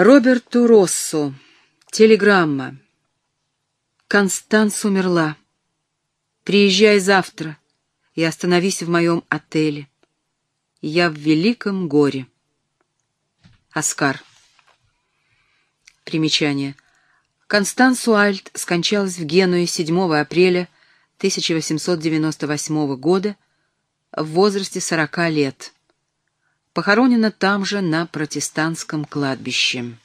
Роберту Россу. Телеграмма. Констанс умерла. Приезжай завтра и остановись в моем отеле. Я в великом горе. Оскар. Примечание. Констанс Уальд скончалась в Генуе 7 апреля 1898 года в возрасте 40 лет. Похоронена там же, на протестантском кладбище.